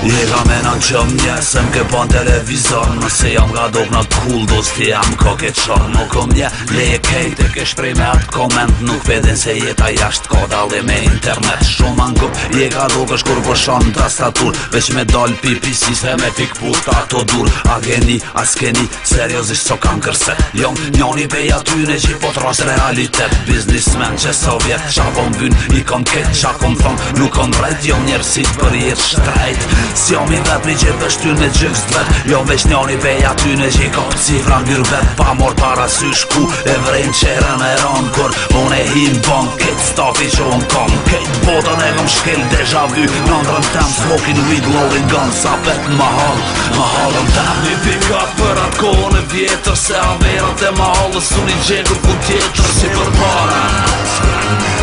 Je me në që një këpon televizor Nëse jam nga dok në kull Do s'ti jam koke qor Më këm një Lek hejt e kesh prej me atë koment Nuk peden se jeta jasht Koda dhe me internet Shumë anë këp Je ka dok është kur pëshon po në tastatur Veq me dal pipi si se me fik put Ato dur A geni, a s'keni Seriozisht so kam kërse Jom njoni pe jatyne që po tras realitet Biznismen që sovjet Qa po i kom ket Qa kom po thonë, Nuk kom rejt Jom njërësit për jetë shtrejt Si omi vet mi gjithë është ty në gjyks të Jo veç një oni veja ty në gjithë ka pëci Fra vet pa mor para sy shku E vrejnë qërën e ronë kur Unë e hinë bon këtë stafi që unë kam Këtë botën e kom shkel deja vy Në ndrën tem smokin weed lovin gun Sa vet më halë, më halën tem Një pika për atë kohën e vjetër Se anverat e më halës unë i gjekur ku tjetër Si për para, skrani me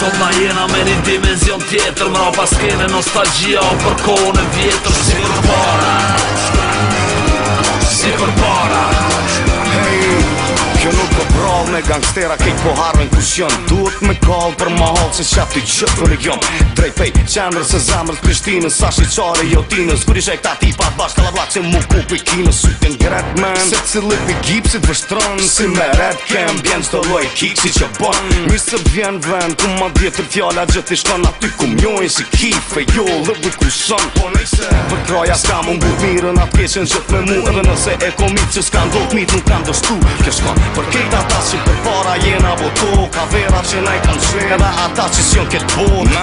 Sot na jena me një dimenzion tjetër Mra pas kene nostalgia o për kone vjetër Si për para Gangstera kej po harën kusion Duhet me kallë për ma halë Se qëtë i qëtë për Drejt pej, qendrë se zemrë të prishtinë Sa shi qare jo tine këta kuri shek bashkë Kala vlakë që mu ku pe kino Së të ngret men Se cilë i gipsit vështronë Si me red kem Bjen qdo loj ki Si që bon Mi se bjen ven Ku ma djetër fjalla i shkon Aty ku mjojnë si kife jo Dhe ku shon Po në Për kroja s'ka mu mbut Na t'keqen mu Edhe nëse e komitë që s'ka ndot mitë Nuk kam dështu Kjo shkon Për kejta ta për para jena bo Ka vera që na i kanë qenë Edhe ata që s'jon këtë bot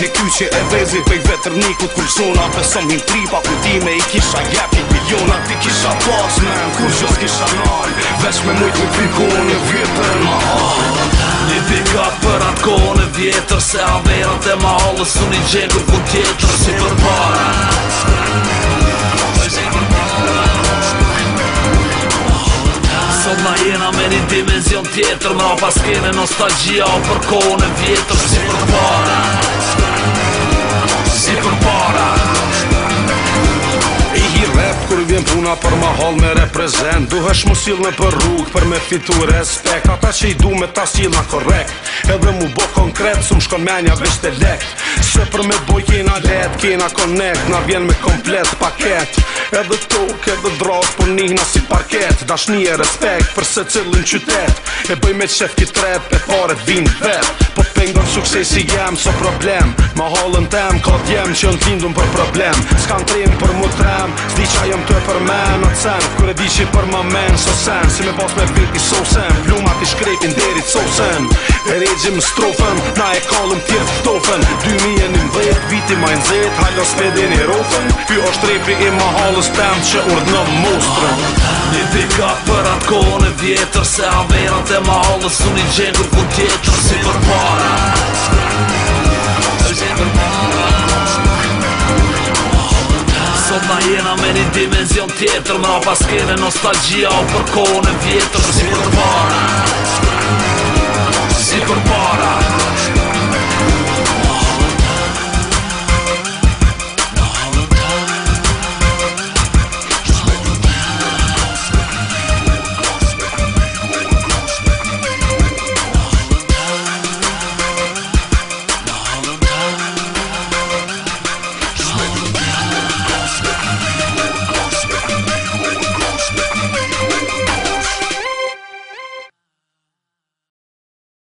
Në ky që e vezi Pej vetër një ku t'kull zona Pesëm tri pa ku ti me i kisha gjep një piliona Ti kisha pas me në kur që s'kisha nalë Veç me mujt me piko një vjetër në ma halë Një pika për atë kohë në vjetër Se a vera e ma halë Së një gjengur ku tjetër si për para Ma në me një dimension tjetër Në pas kene nostalgia o për kone vjetër Si për puna për ma hall me reprezent Duhesh mu sil me për rrug për me fitu respekt Ata që i du me ta sil na korekt Edhe mu bo konkret su mshkon menja veç të lekt Se për me boj kena let, kena konekt Na vjen me komplet paket Edhe tok, edhe drog, po njihna si parket Dashni nje respekt për se cilin qytet E bëj me qef ki trep, e fare vin vet Po pengon suksesi jem, so problem Ma hallën tem, ka djem që në tindun për problem Ska në trim për Ka jëm të e për men në cen Kër e di që i për më men së Si me pas me vilt i sosen Plumat i shkrepin derit sosen E regjim strofen Na e kalëm tjetë ftofen 2011 viti ma nëzit Hallo spedin i rofen Py është repi i ma halës pëm që urd në mostrën Një pika për atë kone vjetër Se a verat e ma halës unë i gjengur ku tjetër Si për para jena me një dimenzion tjetër Mra paskeve nostalgia o për kone vjetër Si marë